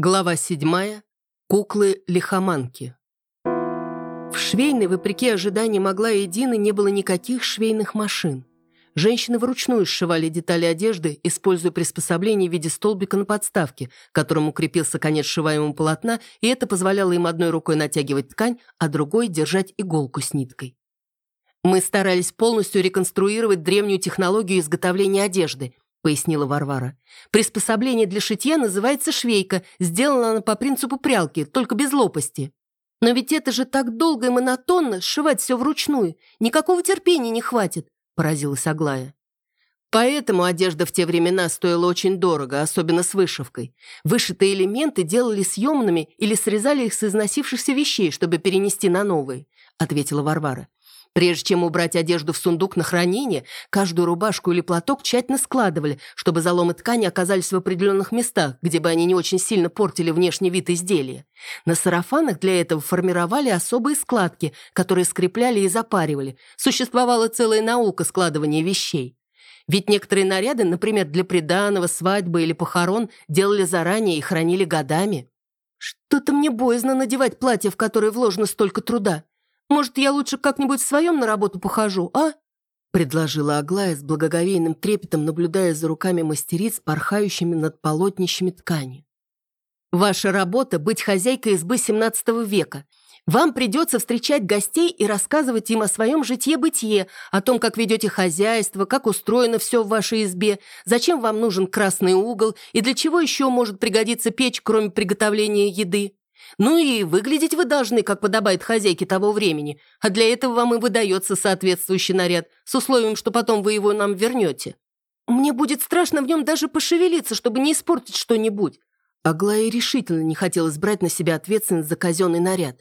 Глава седьмая. Куклы-лихоманки. В швейной, вопреки ожиданиям Агла и не было никаких швейных машин. Женщины вручную сшивали детали одежды, используя приспособление в виде столбика на подставке, к которому крепился конец сшиваемого полотна, и это позволяло им одной рукой натягивать ткань, а другой держать иголку с ниткой. Мы старались полностью реконструировать древнюю технологию изготовления одежды –— пояснила Варвара. «Приспособление для шитья называется швейка. Сделана она по принципу прялки, только без лопасти. Но ведь это же так долго и монотонно, сшивать все вручную. Никакого терпения не хватит», — поразилась Аглая. Поэтому одежда в те времена стоила очень дорого, особенно с вышивкой. Вышитые элементы делали съемными или срезали их с износившихся вещей, чтобы перенести на новые, ответила Варвара. Прежде чем убрать одежду в сундук на хранение, каждую рубашку или платок тщательно складывали, чтобы заломы ткани оказались в определенных местах, где бы они не очень сильно портили внешний вид изделия. На сарафанах для этого формировали особые складки, которые скрепляли и запаривали. Существовала целая наука складывания вещей. Ведь некоторые наряды, например, для приданого, свадьбы или похорон, делали заранее и хранили годами. «Что-то мне боязно надевать платье, в которое вложено столько труда», может, я лучше как-нибудь в своем на работу похожу, а?» предложила Аглая с благоговейным трепетом, наблюдая за руками мастериц, порхающими над полотнищами ткани. «Ваша работа — быть хозяйкой избы XVII века. Вам придется встречать гостей и рассказывать им о своем житье-бытие, о том, как ведете хозяйство, как устроено все в вашей избе, зачем вам нужен красный угол и для чего еще может пригодиться печь, кроме приготовления еды. Ну и выглядеть вы должны, как подобает хозяйке того времени, а для этого вам и выдается соответствующий наряд, с условием, что потом вы его нам вернете. Мне будет страшно в нем даже пошевелиться, чтобы не испортить что-нибудь». Аглая решительно не хотелось брать на себя ответственность за казенный наряд.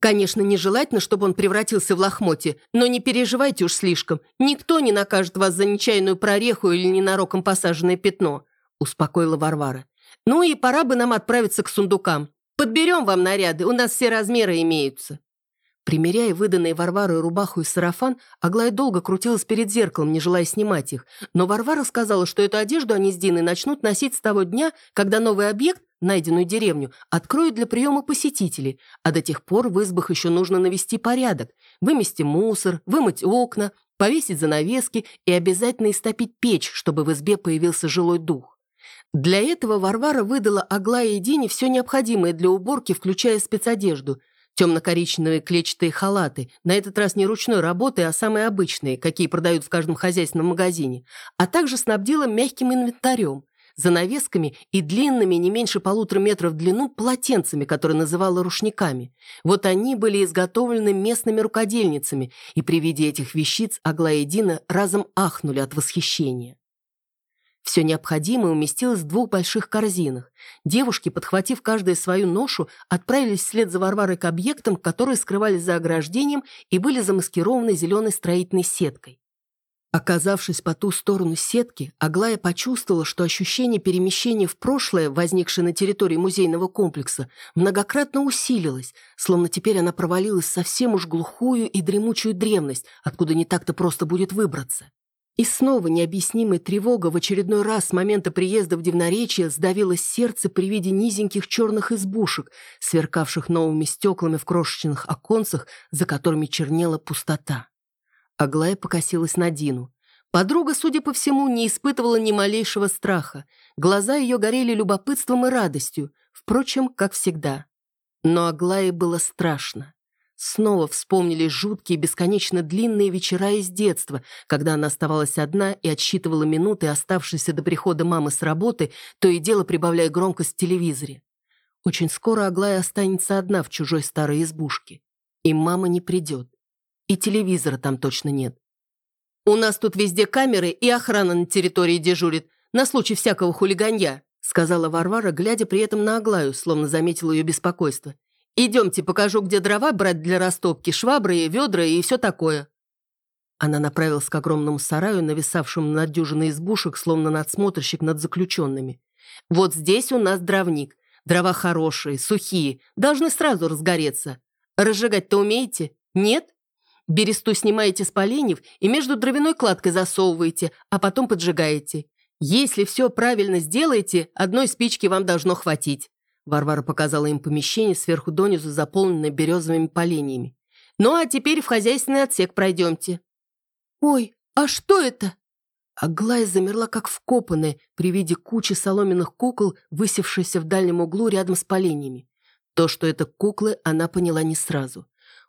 Конечно, нежелательно, чтобы он превратился в лохмотье, но не переживайте уж слишком. Никто не накажет вас за нечаянную прореху или ненароком посаженное пятно», — успокоила Варвара. «Ну и пора бы нам отправиться к сундукам. Подберем вам наряды, у нас все размеры имеются». Примеряя выданные Варварой рубаху и сарафан, Аглая долго крутилась перед зеркалом, не желая снимать их. Но Варвара сказала, что эту одежду они с Диной начнут носить с того дня, когда новый объект, найденную деревню, откроют для приема посетителей, а до тех пор в избах еще нужно навести порядок, вымести мусор, вымыть окна, повесить занавески и обязательно истопить печь, чтобы в избе появился жилой дух. Для этого Варвара выдала Аглае и Дине все необходимое для уборки, включая спецодежду. Темно-коричневые клетчатые халаты, на этот раз не ручной работы, а самые обычные, какие продают в каждом хозяйственном магазине, а также снабдила мягким инвентарем, занавесками и длинными, не меньше полутора метров в длину, полотенцами, которые называла рушниками. Вот они были изготовлены местными рукодельницами, и при виде этих вещиц Аглая и Дина разом ахнули от восхищения. Все необходимое уместилось в двух больших корзинах. Девушки, подхватив каждая свою ношу, отправились вслед за Варварой к объектам, которые скрывались за ограждением и были замаскированы зеленой строительной сеткой. Оказавшись по ту сторону сетки, Аглая почувствовала, что ощущение перемещения в прошлое, возникшее на территории музейного комплекса, многократно усилилось, словно теперь она провалилась совсем уж глухую и дремучую древность, откуда не так-то просто будет выбраться. И снова необъяснимая тревога в очередной раз с момента приезда в Дивноречье сдавило сердце при виде низеньких черных избушек, сверкавших новыми стеклами в крошечных оконцах, за которыми чернела пустота. Аглая покосилась на Дину. Подруга, судя по всему, не испытывала ни малейшего страха. Глаза ее горели любопытством и радостью, впрочем, как всегда. Но Аглае было страшно. Снова вспомнили жуткие, бесконечно длинные вечера из детства, когда она оставалась одна и отсчитывала минуты, оставшиеся до прихода мамы с работы, то и дело прибавляя громкость в телевизоре. Очень скоро Аглая останется одна в чужой старой избушке. И мама не придет. И телевизора там точно нет. «У нас тут везде камеры и охрана на территории дежурит, на случай всякого хулиганья», сказала Варвара, глядя при этом на Аглаю, словно заметила ее беспокойство. Идемте, покажу, где дрова брать для растопки, швабры и ведра и все такое». Она направилась к огромному сараю, нависавшему над дюжиной избушек, словно надсмотрщик над заключенными. «Вот здесь у нас дровник. Дрова хорошие, сухие, должны сразу разгореться. Разжигать-то умеете? Нет? Бересту снимаете с поленьев и между дровяной кладкой засовываете, а потом поджигаете. Если все правильно сделаете, одной спички вам должно хватить. Варвара показала им помещение сверху донизу, заполненное березовыми поленьями. «Ну, а теперь в хозяйственный отсек пройдемте». «Ой, а что это?» Аглая замерла как вкопанная при виде кучи соломенных кукол, высевшейся в дальнем углу рядом с поленьями. То, что это куклы, она поняла не сразу.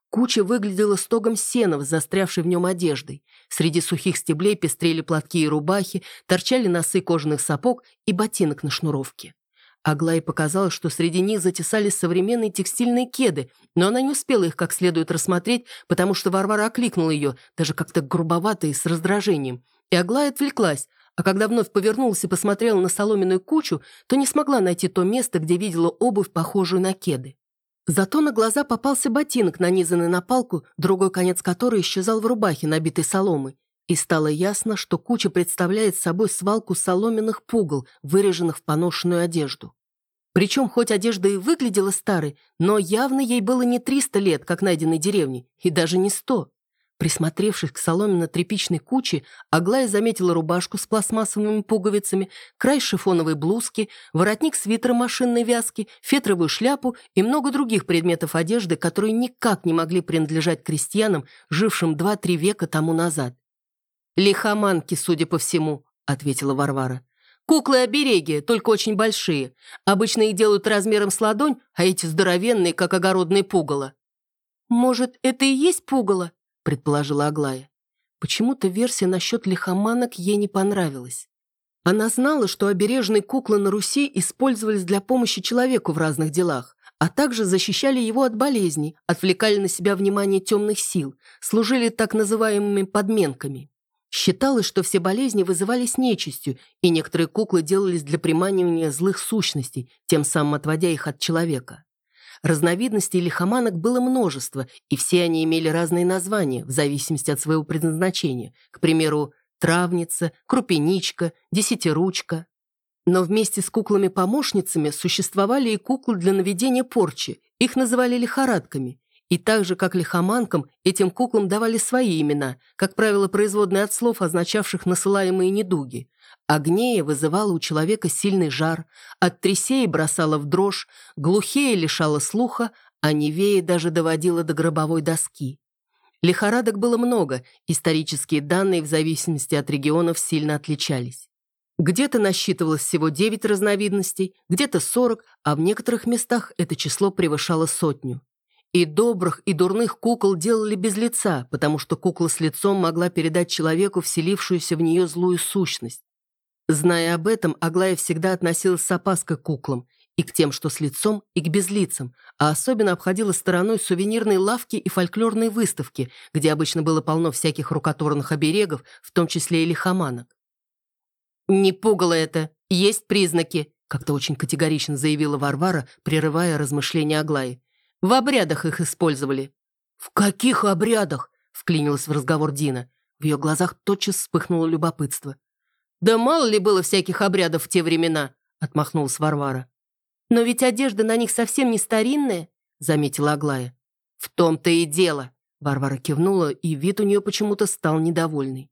Куча выглядела стогом сена, застрявшей в нем одеждой. Среди сухих стеблей пестрели платки и рубахи, торчали носы кожаных сапог и ботинок на шнуровке. Аглае показалось, что среди них затесались современные текстильные кеды, но она не успела их как следует рассмотреть, потому что Варвара окликнула ее, даже как-то грубовато и с раздражением. И Аглая отвлеклась, а когда вновь повернулась и посмотрела на соломенную кучу, то не смогла найти то место, где видела обувь, похожую на кеды. Зато на глаза попался ботинок, нанизанный на палку, другой конец которой исчезал в рубахе, набитой соломой. И стало ясно, что куча представляет собой свалку соломенных пугал, выреженных в поношенную одежду. Причем, хоть одежда и выглядела старой, но явно ей было не 300 лет, как найденной деревне, и даже не 100. Присмотревшись к соломенно-тряпичной куче, Аглая заметила рубашку с пластмассовыми пуговицами, край шифоновой блузки, воротник свитера машинной вязки, фетровую шляпу и много других предметов одежды, которые никак не могли принадлежать крестьянам, жившим два-три века тому назад. «Лихоманки, судя по всему», — ответила Варвара. «Куклы-обереги, только очень большие. Обычно их делают размером с ладонь, а эти здоровенные, как огородные пугало». «Может, это и есть пугало?» предположила Аглая. Почему-то версия насчет лихоманок ей не понравилась. Она знала, что обережные куклы на Руси использовались для помощи человеку в разных делах, а также защищали его от болезней, отвлекали на себя внимание темных сил, служили так называемыми подменками. Считалось, что все болезни вызывались нечистью, и некоторые куклы делались для приманивания злых сущностей, тем самым отводя их от человека. Разновидностей лихоманок было множество, и все они имели разные названия в зависимости от своего предназначения. К примеру, травница, крупеничка, десятиручка. Но вместе с куклами-помощницами существовали и куклы для наведения порчи. Их называли лихорадками. И так же, как лихоманкам, этим куклам давали свои имена, как правило, производные от слов, означавших насылаемые недуги. Агнея вызывала у человека сильный жар, от трясеи бросала в дрожь, глухее лишала слуха, а невея даже доводила до гробовой доски. Лихорадок было много, исторические данные в зависимости от регионов сильно отличались. Где-то насчитывалось всего 9 разновидностей, где-то 40, а в некоторых местах это число превышало сотню. И добрых, и дурных кукол делали без лица, потому что кукла с лицом могла передать человеку вселившуюся в нее злую сущность. Зная об этом, Аглая всегда относилась с опаской к куклам, и к тем, что с лицом, и к безлицам, а особенно обходила стороной сувенирные лавки и фольклорные выставки, где обычно было полно всяких рукотворных оберегов, в том числе и лихоманок. «Не пугало это, есть признаки», как-то очень категорично заявила Варвара, прерывая размышления Аглаи. «В обрядах их использовали». «В каких обрядах?» — вклинилась в разговор Дина. В ее глазах тотчас вспыхнуло любопытство. «Да мало ли было всяких обрядов в те времена», — отмахнулась Варвара. «Но ведь одежда на них совсем не старинная», — заметила Аглая. «В том-то и дело», — Варвара кивнула, и вид у нее почему-то стал недовольный.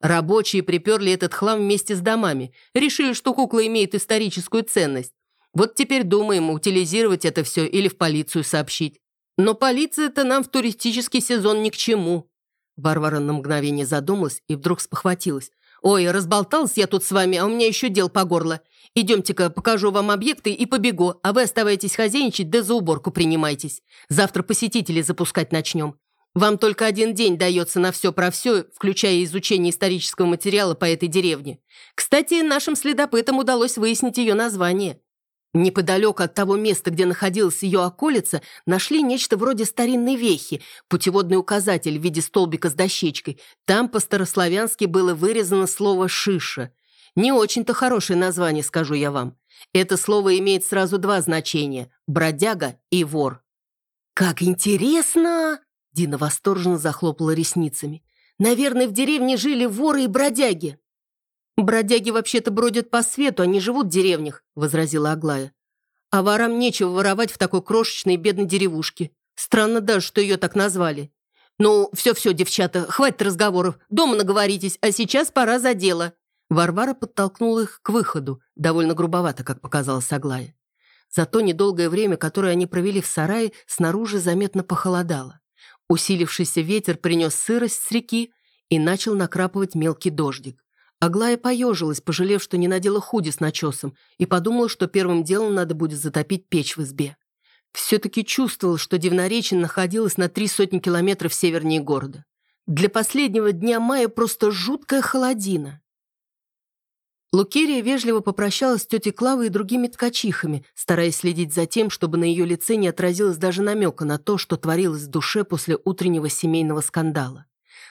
Рабочие приперли этот хлам вместе с домами, решили, что кукла имеет историческую ценность. Вот теперь думаем, утилизировать это все или в полицию сообщить. Но полиция-то нам в туристический сезон ни к чему». Варвара на мгновение задумалась и вдруг спохватилась. «Ой, разболтался я тут с вами, а у меня еще дел по горло. Идемте-ка, покажу вам объекты и побегу, а вы оставайтесь хозяйничать, да за уборку принимайтесь. Завтра посетителей запускать начнем. Вам только один день дается на все про все, включая изучение исторического материала по этой деревне. Кстати, нашим следопытам удалось выяснить ее название. Неподалеку от того места, где находилась ее околица, нашли нечто вроде старинной вехи, путеводный указатель в виде столбика с дощечкой. Там по-старославянски было вырезано слово «шиша». Не очень-то хорошее название, скажу я вам. Это слово имеет сразу два значения – бродяга и вор. «Как интересно!» – Дина восторженно захлопала ресницами. «Наверное, в деревне жили воры и бродяги». «Бродяги вообще-то бродят по свету, они живут в деревнях», — возразила Аглая. «А ворам нечего воровать в такой крошечной бедной деревушке. Странно даже, что ее так назвали. Ну, все-все, девчата, хватит разговоров, дома наговоритесь, а сейчас пора за дело». Варвара подтолкнула их к выходу, довольно грубовато, как показалось Аглая. За то недолгое время, которое они провели в сарае, снаружи заметно похолодало. Усилившийся ветер принес сырость с реки и начал накрапывать мелкий дождик. Аглая поежилась, пожалев, что не надела худи с начесом, и подумала, что первым делом надо будет затопить печь в избе. Все-таки чувствовал, что Дивноречен находилась на три сотни километров севернее города. Для последнего дня мая просто жуткая холодина. Лукерия вежливо попрощалась с тетей Клавой и другими ткачихами, стараясь следить за тем, чтобы на ее лице не отразилось даже намека на то, что творилось в душе после утреннего семейного скандала.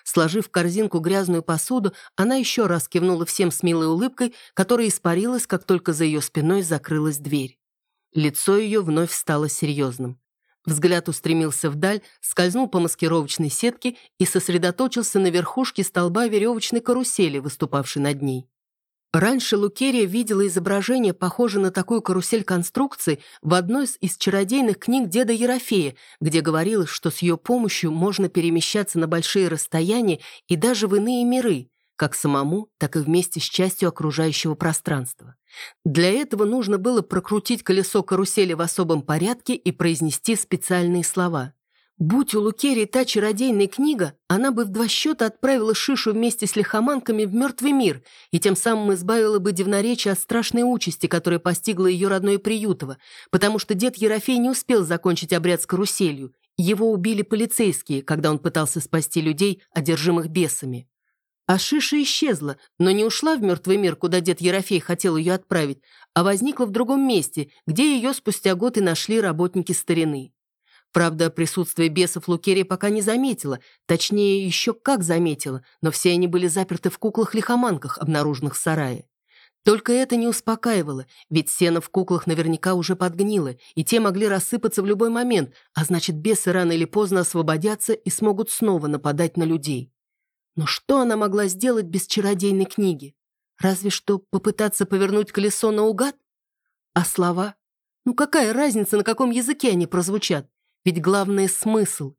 Сложив в корзинку грязную посуду, она еще раз кивнула всем с милой улыбкой, которая испарилась, как только за ее спиной закрылась дверь. Лицо ее вновь стало серьезным. Взгляд устремился вдаль, скользнул по маскировочной сетке и сосредоточился на верхушке столба веревочной карусели, выступавшей над ней. Раньше Лукерия видела изображение, похожее на такую карусель конструкции, в одной из чародейных книг деда Ерофея, где говорилось, что с ее помощью можно перемещаться на большие расстояния и даже в иные миры, как самому, так и вместе с частью окружающего пространства. Для этого нужно было прокрутить колесо карусели в особом порядке и произнести специальные слова. Будь у Лукерии та чародейная книга, она бы в два счета отправила Шишу вместе с лихоманками в мертвый мир и тем самым избавила бы Дивноречие от страшной участи, которая постигла ее родное Приютово, потому что дед Ерофей не успел закончить обряд с каруселью. Его убили полицейские, когда он пытался спасти людей, одержимых бесами. А Шиша исчезла, но не ушла в мертвый мир, куда дед Ерофей хотел ее отправить, а возникла в другом месте, где ее спустя год и нашли работники старины. Правда, присутствие бесов Лукерия пока не заметила, точнее, еще как заметила, но все они были заперты в куклах-лихоманках, обнаруженных в сарае. Только это не успокаивало, ведь сено в куклах наверняка уже подгнило, и те могли рассыпаться в любой момент, а значит, бесы рано или поздно освободятся и смогут снова нападать на людей. Но что она могла сделать без чародейной книги? Разве что попытаться повернуть колесо наугад? А слова? Ну какая разница, на каком языке они прозвучат? Ведь главное — смысл.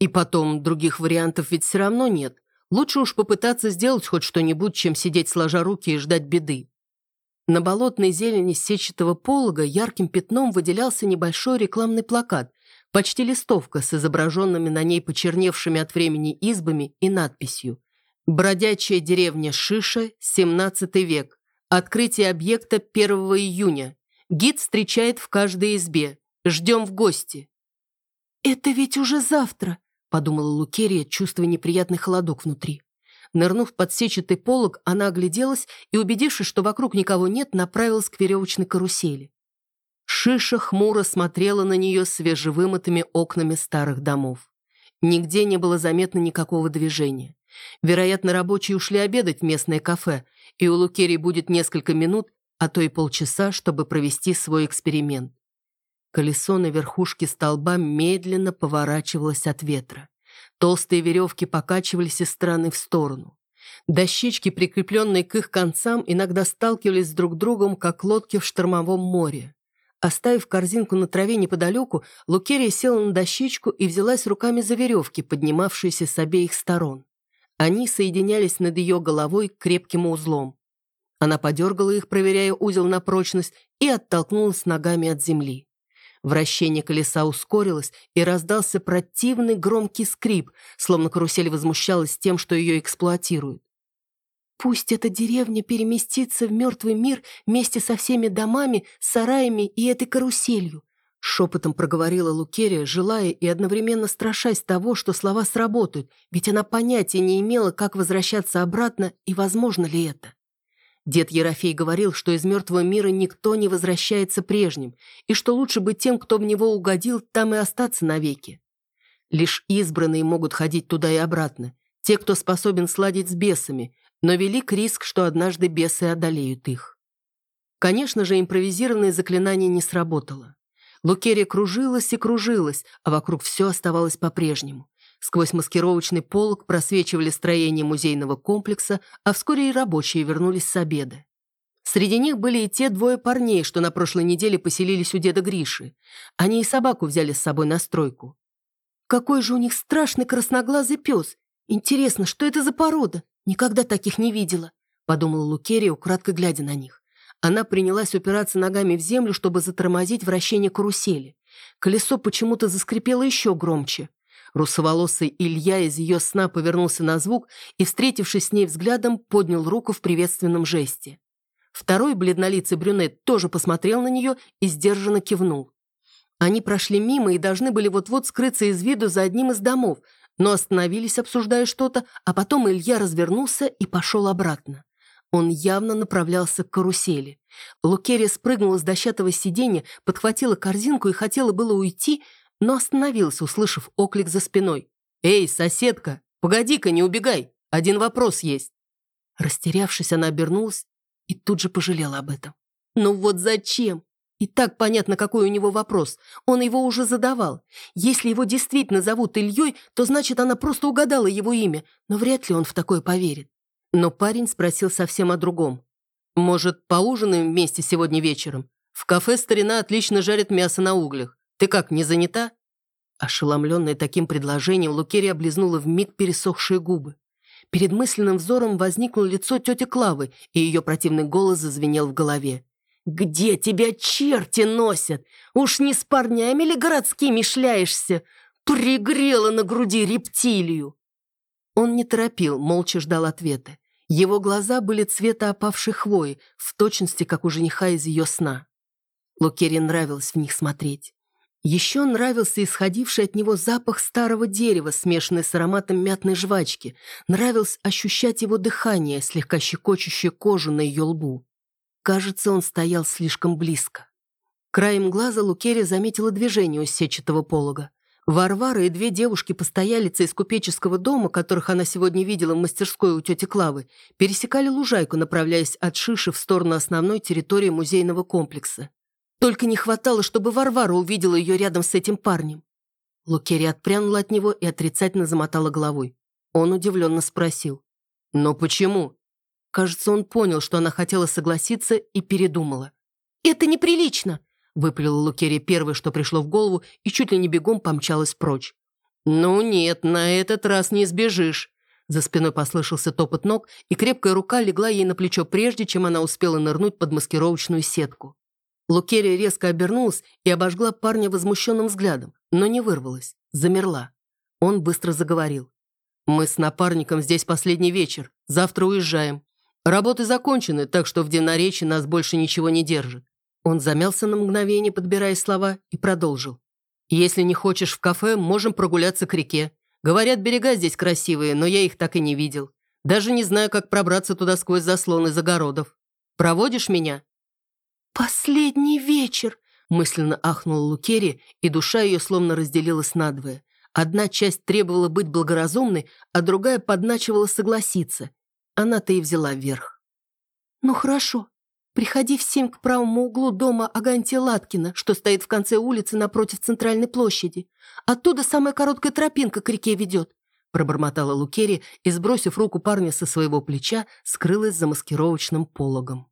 И потом, других вариантов ведь все равно нет. Лучше уж попытаться сделать хоть что-нибудь, чем сидеть сложа руки и ждать беды. На болотной зелени сетчатого полога ярким пятном выделялся небольшой рекламный плакат, почти листовка с изображенными на ней почерневшими от времени избами и надписью «Бродячая деревня Шиша, 17 век. Открытие объекта 1 июня. Гид встречает в каждой избе. Ждем в гости». «Это ведь уже завтра», — подумала Лукерия, чувствуя неприятный холодок внутри. Нырнув под сетчатый полог, она огляделась и, убедившись, что вокруг никого нет, направилась к веревочной карусели. Шиша хмуро смотрела на нее свежевымытыми окнами старых домов. Нигде не было заметно никакого движения. Вероятно, рабочие ушли обедать в местное кафе, и у Лукерии будет несколько минут, а то и полчаса, чтобы провести свой эксперимент. Колесо на верхушке столба медленно поворачивалось от ветра. Толстые веревки покачивались из стороны в сторону. Дощечки, прикрепленные к их концам, иногда сталкивались друг с другом, как лодки в штормовом море. Оставив корзинку на траве неподалеку, Лукерия села на дощечку и взялась руками за веревки, поднимавшиеся с обеих сторон. Они соединялись над ее головой крепким узлом. Она подергала их, проверяя узел на прочность, и оттолкнулась ногами от земли. Вращение колеса ускорилось, и раздался противный громкий скрип, словно карусель возмущалась тем, что ее эксплуатируют. «Пусть эта деревня переместится в мертвый мир вместе со всеми домами, сараями и этой каруселью», шепотом проговорила Лукерия, желая и одновременно страшась того, что слова сработают, ведь она понятия не имела, как возвращаться обратно и возможно ли это. Дед Ерофей говорил, что из мертвого мира никто не возвращается прежним, и что лучше быть тем, кто в него угодил, там и остаться навеки. Лишь избранные могут ходить туда и обратно, те, кто способен сладить с бесами, но велик риск, что однажды бесы одолеют их. Конечно же, импровизированное заклинание не сработало. Лукерия кружилась и кружилась, а вокруг все оставалось по-прежнему. Сквозь маскировочный полог просвечивали строение музейного комплекса, а вскоре и рабочие вернулись с обеда. Среди них были и те двое парней, что на прошлой неделе поселились у деда Гриши. Они и собаку взяли с собой на стройку. Какой же у них страшный красноглазый пес! Интересно, что это за порода? Никогда таких не видела, подумала Лукерия, украдкой глядя на них. Она принялась упираться ногами в землю, чтобы затормозить вращение карусели. Колесо почему-то заскрипело еще громче. Русоволосый Илья из ее сна повернулся на звук и, встретившись с ней взглядом, поднял руку в приветственном жесте. Второй бледнолицый брюнет тоже посмотрел на нее и сдержанно кивнул. Они прошли мимо и должны были вот-вот скрыться из виду за одним из домов, но остановились, обсуждая что-то, а потом Илья развернулся и пошел обратно. Он явно направлялся к карусели. Лукерия спрыгнула с дощатого сиденья, подхватила корзинку и хотела было уйти, но остановился, услышав оклик за спиной. «Эй, соседка, погоди-ка, не убегай! Один вопрос есть!» Растерявшись, она обернулась и тут же пожалела об этом. «Ну вот зачем? И так понятно, какой у него вопрос. Он его уже задавал. Если его действительно зовут Ильей, то значит, она просто угадала его имя, но вряд ли он в такое поверит. Но парень спросил совсем о другом. «Может, поужинаем вместе сегодня вечером? В кафе старина отлично жарит мясо на углях. Ты как, не занята?» Ошеломленная таким предложением, Лукерия облизнула вмиг пересохшие губы. Перед мысленным взором возникло лицо тети Клавы, и ее противный голос зазвенел в голове. «Где тебя черти носят? Уж не с парнями ли городскими шляешься? Пригрела на груди рептилию!» Он не торопил, молча ждал ответа. Его глаза были цвета опавшей хвои, в точности, как у жениха из ее сна. Лукере нравилось в них смотреть. Еще нравился исходивший от него запах старого дерева, смешанный с ароматом мятной жвачки. Нравилось ощущать его дыхание, слегка щекочущее кожу на ее лбу. Кажется, он стоял слишком близко. Краем глаза Лукерия заметила движение у сетчатого полога. Варвара и две девушки-постоялицы из купеческого дома, которых она сегодня видела в мастерской у тети Клавы, пересекали лужайку, направляясь от Шиши в сторону основной территории музейного комплекса. Только не хватало, чтобы Варвара увидела ее рядом с этим парнем. Лукерия отпрянула от него и отрицательно замотала головой. Он удивленно спросил. «Но почему?» Кажется, он понял, что она хотела согласиться и передумала. «Это неприлично!» — выпалила Лукерия первое, что пришло в голову, и чуть ли не бегом помчалась прочь. «Ну нет, на этот раз не сбежишь!» За спиной послышался топот ног, и крепкая рука легла ей на плечо прежде, чем она успела нырнуть под маскировочную сетку. Лукерия резко обернулась и обожгла парня возмущенным взглядом, но не вырвалась, замерла. Он быстро заговорил. «Мы с напарником здесь последний вечер. Завтра уезжаем. Работы закончены, так что в Динаречи нас больше ничего не держит. Он замялся на мгновение, подбирая слова, и продолжил. «Если не хочешь в кафе, можем прогуляться к реке. Говорят, берега здесь красивые, но я их так и не видел. Даже не знаю, как пробраться туда сквозь заслоны загородов. Проводишь меня?» «Последний вечер!» – мысленно ахнула Лукерия, и душа ее словно разделилась надвое. Одна часть требовала быть благоразумной, а другая подначивала согласиться. Она-то и взяла верх. «Ну хорошо. Приходи в семь к правому углу дома Агантия Латкина, что стоит в конце улицы напротив центральной площади. Оттуда самая короткая тропинка к реке ведет», пробормотала Лукерия и, сбросив руку парня со своего плеча, скрылась за маскировочным пологом.